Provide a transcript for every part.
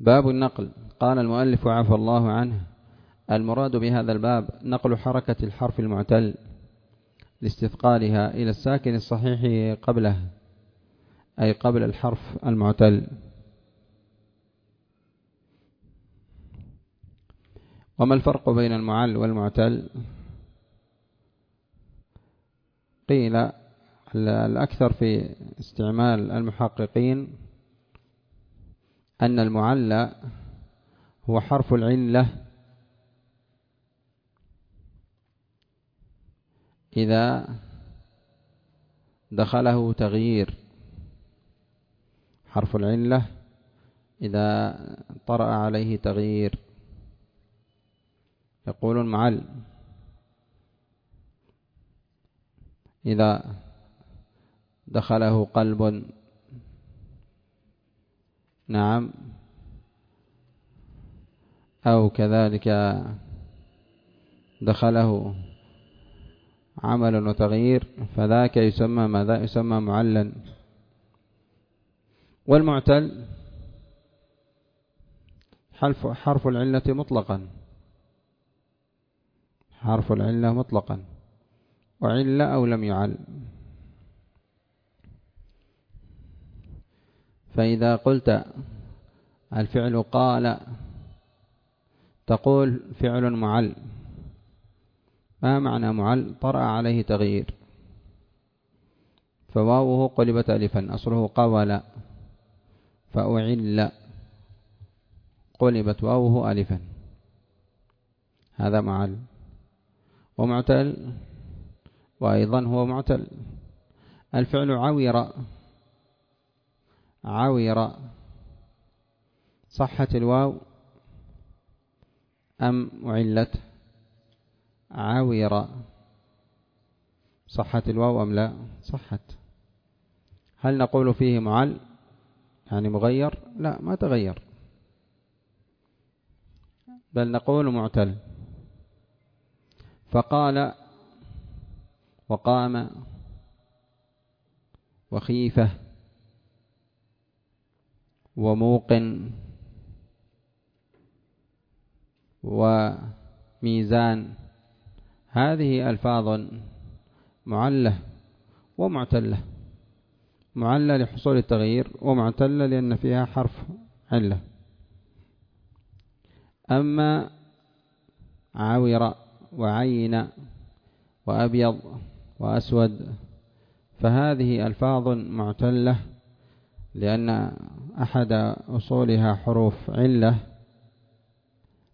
باب النقل. قال المؤلف عفى الله عنه المراد بهذا الباب نقل حركة الحرف المعتل لاستثقالها إلى الساكن الصحيح قبله أي قبل الحرف المعتل. وما الفرق بين المعل والمعتل؟ قيل الأكثر في استعمال المحققين أن المعلى هو حرف العلة. إذا دخله تغيير حرف العلة إذا طرأ عليه تغيير. يقول المعل. إذا دخله قلب نعم. أو كذلك دخله عمل وتغيير فذاك يسمى ماذا؟ يسمى معلا والمعتل حرف حرف العلة مطلقا. حرف العلة مطلقا. وعلة أو لم يعل. فإذا قلت الفعل قال تقول فعل معل. ما معنى معل؟ طرأ عليه تغيير. فواوه قلبت ألفا أصله قول فأعل قلبت واوه ألفا. هذا معل. ومعتل وأيضا هو معتل. الفعل عوير. عوير صحت الواو. أم علت عاوير صحت الواو أم لا؟ صحت. هل نقول فيه معل؟ يعني مغير؟ لا ما تغير. بل نقول معتل. فقال وقام وخيفة. وموقن وميزان. هذه ألفاظ معلة ومعتلة. معلة لحصول التغيير ومعتلة لأن فيها حرف علة. أما عاور وعين وأبيض وأسود فهذه ألفاظ معتلة لأن أحد أصولها حروف علة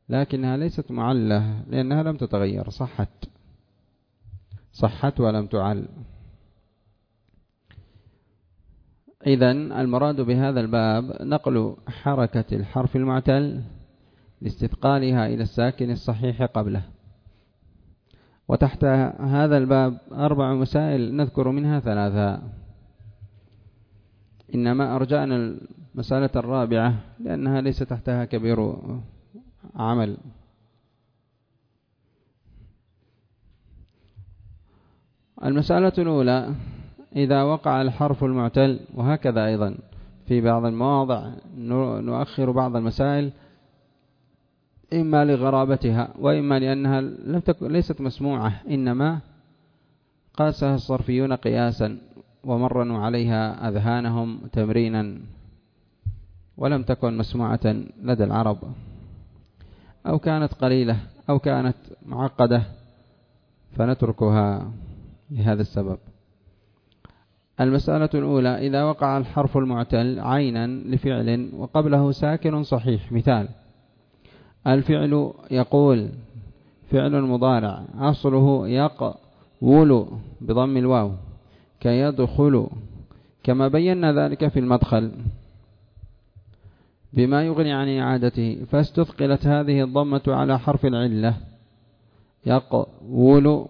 لكنها ليست معلة لأنها لم تتغير صحت. صحت ولم تعل. إذا المراد بهذا الباب نقل حركة الحرف المعتل لاستثقالها إلى الساكن الصحيح قبله. وتحت هذا الباب أربع مسائل نذكر منها ثلاثة. إنما أرجعنا المسألة الرابعة لأنها ليس تحتها كبير عمل. المسألة الأولى إذا وقع الحرف المعتل وهكذا أيضا. في بعض المواضع نؤخر بعض المسائل إما لغرابتها وإما لأنها لم تكن ليست مسموعة. إنما قاسها الصرفيون قياسا. ومرنوا عليها أذهانهم تمرينا ولم تكن مسموعة لدى العرب. أو كانت قليلة أو كانت معقدة فنتركها لهذا السبب. المسألة الأولى إذا وقع الحرف المعتل عينا لفعل وقبله ساكن صحيح. مثال الفعل يقول فعل مضارع أصله يقول بضم الواو. كيدخل كما بينا ذلك في المدخل بما يغني عن إعادته. فاستثقلت هذه الضمة على حرف العلة. يقول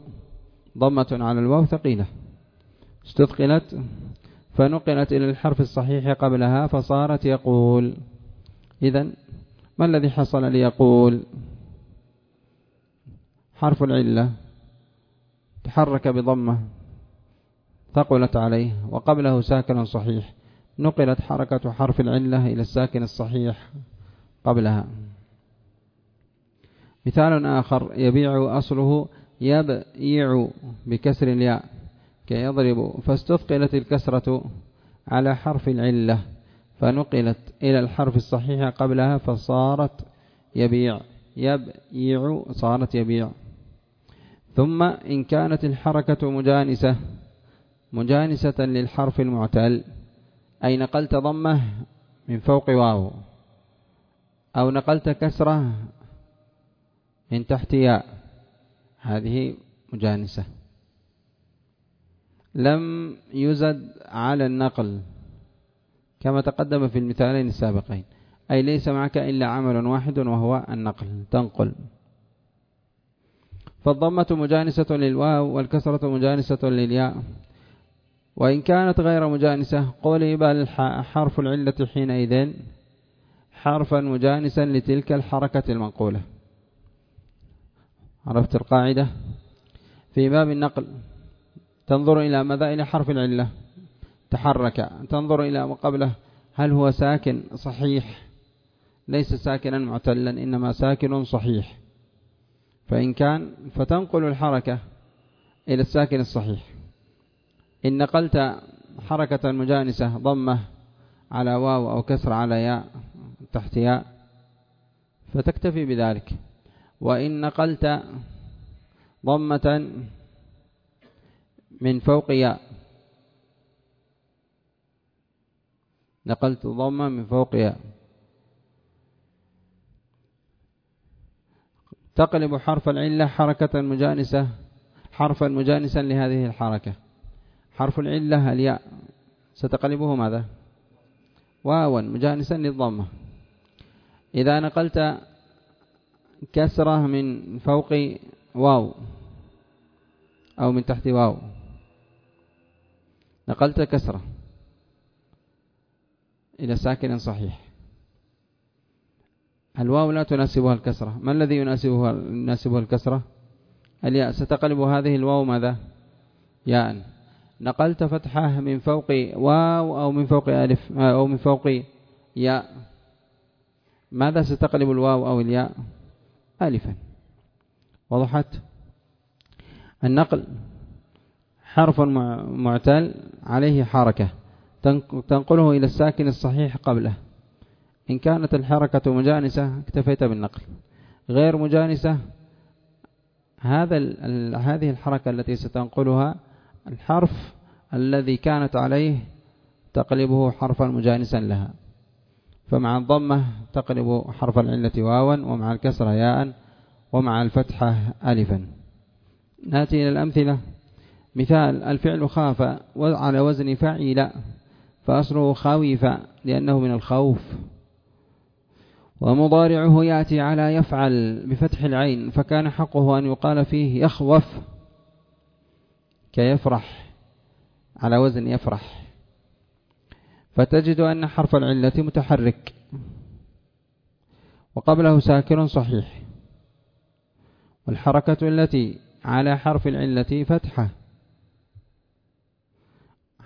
ضمة على الواو ثقيلة. استثقلت فنقلت إلى الحرف الصحيح قبلها فصارت يقول. إذا ما الذي حصل ليقول؟ حرف العلة. تحرك بضمة. ثقلت عليه وقبله ساكن صحيح. نقلت حركة حرف العلة إلى الساكن الصحيح قبلها. مثال آخر يبيع أصله يبيع بكسر الياء كيضرب فاستثقلت الكسرة على حرف العلة فنقلت إلى الحرف الصحيح قبلها فصارت يبيع يبيع صارت يبيع. ثم إن كانت الحركة مجانسة مجانسة للحرف المعتل. أي نقلت ضمة من فوق واو. أو نقلت كسرة من تحت ياء. هذه مجانسة. لم يزد على النقل كما تقدم في المثالين السابقين. أي ليس معك إلا عمل واحد وهو النقل تنقل. فالضمة مجانسة للواو والكسرة مجانسة للياء. وإن كانت غير مجانسة قولي بل حرف العلة حينئذ حرفا مجانسا لتلك الحركة المنقولة. عرفت القاعدة؟ في باب النقل تنظر إلى ماذا إلى حرف العلة. تحرك تنظر إلى ما قبله. هل هو ساكن؟ صحيح. ليس ساكنا معتلا إنما ساكن صحيح. فإن كان فتنقل الحركة إلى الساكن الصحيح. إن نقلت حركة مجانسة ضمة على واو أو كسر على ياء تحت ياء فتكتفي بذلك. وإن نقلت ضمة من فوق ياء نقلت ضمة من فوق ياء تقلب حرف العلة حركة مجانسة حرفا مجانسا لهذه الحركة. حرف العلة الياء. ستقلبه ماذا؟ واوا مجانسا للضمة. إذا نقلت كسرة من فوق واو أو من تحت واو. نقلت كسرة. إلى ساكن صحيح. الواو لا تناسبها الكسرة. ما الذي يناسبها يناسبها الكسرة؟ الياء. ستقلب هذه الواو ماذا؟ ياء. نقلت فتحة من فوق واو أو من فوق ألف أو من فوق ياء. ماذا ستقلب الواو أو الياء؟ ألفا. وضحت. النقل حرف معتل عليه حركة تنقله إلى الساكن الصحيح قبله. إن كانت الحركة مجانسة اكتفيت بالنقل. غير مجانسة هذا هذه الحركة التي ستنقلها الحرف الذي كانت عليه تقلبه حرفا مجانسا لها. فمع الضمة تقلب حرف العلة واوا ومع الكسرة ياء ومع الفتحة ألفا. نأتي إلى الأمثلة. مثال الفعل خاف على وزن فعيل فأصله خاويف لأنه من الخوف. ومضارعه يأتي على يفعل بفتح العين فكان حقه أن يقال فيه يخوف. كيفرح على وزن يفرح. فتجد أن حرف العلة متحرك. وقبله ساكن صحيح. والحركة التي على حرف العلة فتحة.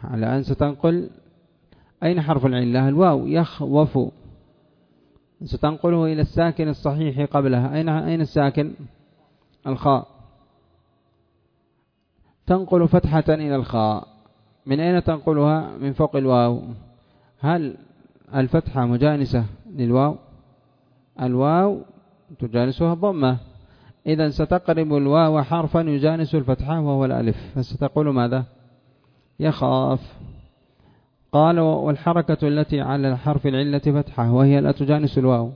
على أن ستنقل أين حرف العلة؟ الواو يخوف. ستنقله إلى الساكن الصحيح قبلها. أين أين الساكن؟ الخاء. تنقل فتحة إلى الخاء. من أين تنقلها؟ من فوق الواو. هل الفتحة مجانسة للواو؟ الواو تجانسها الضمة. إذا ستقرب الواو حرفا يجانس الفتحة وهو الألف. فستقول ماذا؟ يخاف. قال والحركة التي على الحرف العلة فتحة وهي لا تجانس الواو.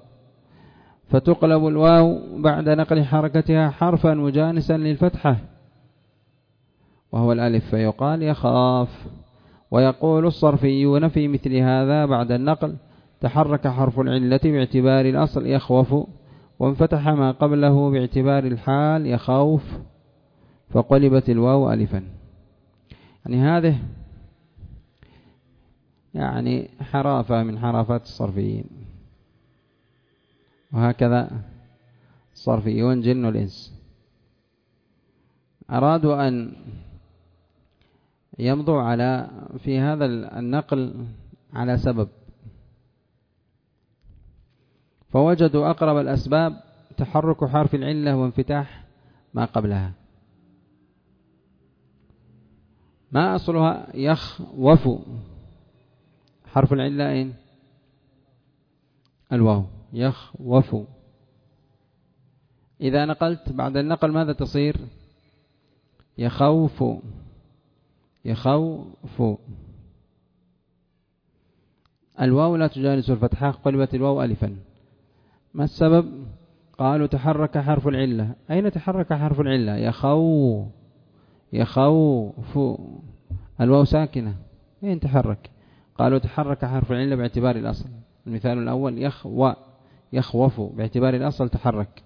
فتقلب الواو بعد نقل حركتها حرفا مجانسا للفتحة. وهو الألف فيقال يخاف. ويقول الصرفيون في مثل هذا بعد النقل تحرك حرف العلة باعتبار الأصل يخوف وانفتح ما قبله باعتبار الحال يخوف. فقلبت الواو ألفا. يعني هذه يعني حرافة من حرافات الصرفيين. وهكذا الصرفيون جن الإنس. أرادوا أن يمضوا على في هذا النقل على سبب. فوجدوا أقرب الأسباب تحرك حرف العلة وانفتاح ما قبلها. ما أصلها يخوف؟ حرف العلة أين؟ الواو. يخوف. إذا نقلت بعد النقل ماذا تصير؟ يخوف. يخوف. الواو لا تجانس الفتحة قلبت الواو ألفا. ما السبب؟ قالوا تحرك حرف العلة. أين تحرك حرف العلة؟ يخو يخوف. الواو ساكنة. أين تحرك؟ قالوا تحرك حرف العلة باعتبار الأصل. المثال الأول يخو يخوف. باعتبار الأصل تحرك.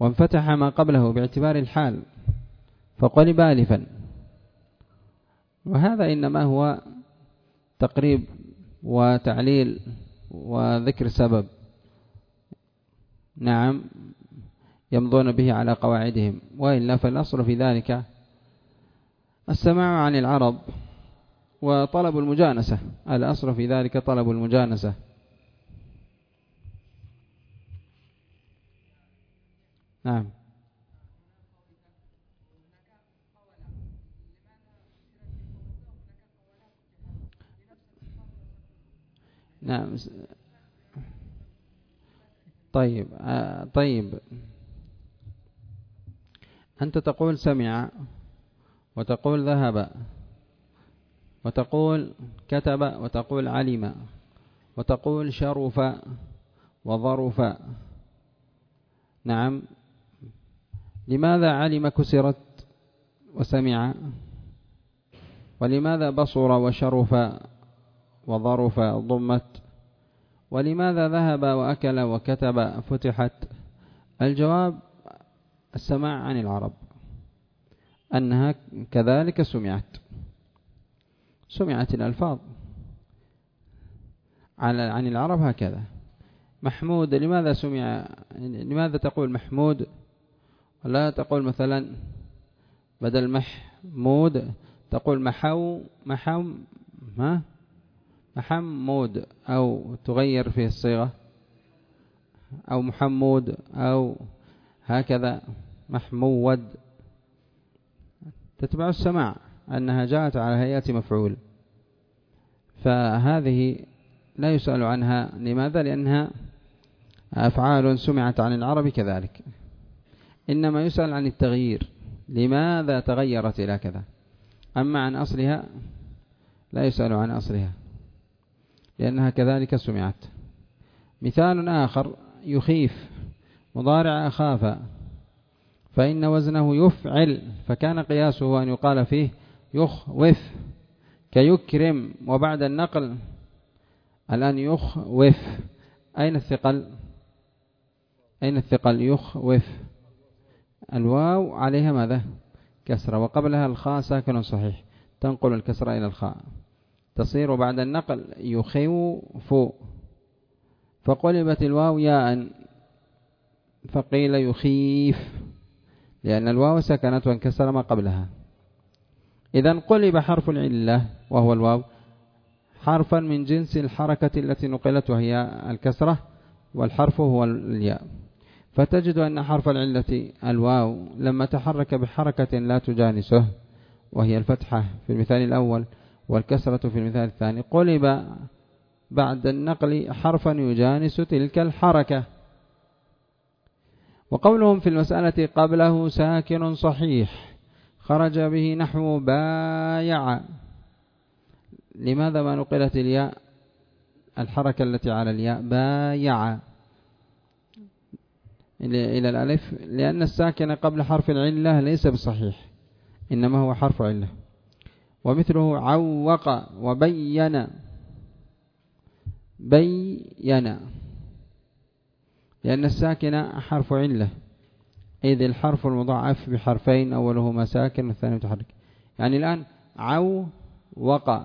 وانفتح ما قبله باعتبار الحال. فقلب آلفا. وهذا إنما هو تقريب وتعليل وذكر سبب. نعم يمضون به على قواعدهم وإلا فالأصل في ذلك السماع عن العرب وطلب المجانسة. الأصل في ذلك طلب المجانسة. نعم. نعم. طيب آه طيب. أنت تقول سمع وتقول ذهب وتقول كتب وتقول علم وتقول شرف وظرف. نعم. لماذا علم كسرت وسمع؟ ولماذا بصر وشرف؟ وظرف ضمت. ولماذا ذهب وأكل وكتب فتحت؟ الجواب السماع عن العرب أنها كذلك سمعت. سمعت الألفاظ. عن العرب هكذا. محمود لماذا سمع؟ لماذا تقول محمود؟ ولا تقول مثلا بدل محمود تقول محو محو ما؟ محمود أو تغير فيه الصيغة؟ أو محمود أو هكذا محمود. تتبع السماع أنها جاءت على هيئة مفعول. فهذه لا يسأل عنها. لماذا؟ لأنها أفعال سمعت عن العرب كذلك. إنما يسأل عن التغيير. لماذا تغيرت إلى كذا؟ أما عن أصلها لا يسأل عن أصلها. لأنها كذلك سمعت. مثال آخر يخيف مضارع أخاف فإن وزنه يفعل فكان قياسه أن يقال فيه يخوف كيكرم وبعد النقل الآن يخوف. أين الثقل؟ أين الثقل؟ يخوف. الواو عليها ماذا؟ كسرة وقبلها الخاء ساكن صحيح تنقل الكسرة إلى الخاء. تصير بعد النقل يخوف فقلبت الواو ياء فقيل يخيف لأن الواو سكنت وانكسر ما قبلها. إذا قلب حرف العلة وهو الواو حرفا من جنس الحركة التي نقلت وهي الكسرة والحرف هو الياء. فتجد أن حرف العلة الواو لما تحرك بحركة لا تجانسه وهي الفتحة. في المثال الأول والكسرة في المثال الثاني. قلب بعد النقل حرفا يجانس تلك الحركة. وقولهم في المسألة قبله ساكن صحيح. خرج به نحو بايع. لماذا ما نقلت الياء؟ الحركة التي على الياء. بايع. إلى الألف. لأن الساكن قبل حرف العلة ليس بصحيح. إنما هو حرف علة. ومثله عوق وبين. بين. لأن الساكن حرف علة إذ الحرف المضاعف بحرفين أولهما ساكن والثاني متحرك. يعني الآن عو وقع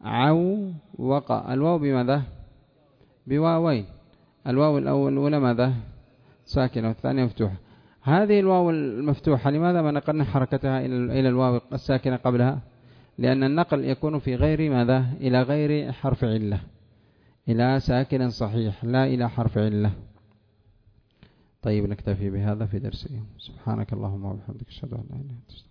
عو وقع الواو بماذا؟ بواوين. الواو الأول الأولى ماذا؟ ساكنة والثانية مفتوحة. هذه الواو المفتوحة لماذا ما نقلنا حركتها إلى الواو الساكنة قبلها؟ لأن النقل يكون في غير ماذا؟ إلى غير حرف علة. إلى ساكن صحيح لا إلى حرف علة. طيب نكتفي بهذا في درس اليوم سبحانك اللهم وبحمدك أشهد أن لا إله إلا أنت.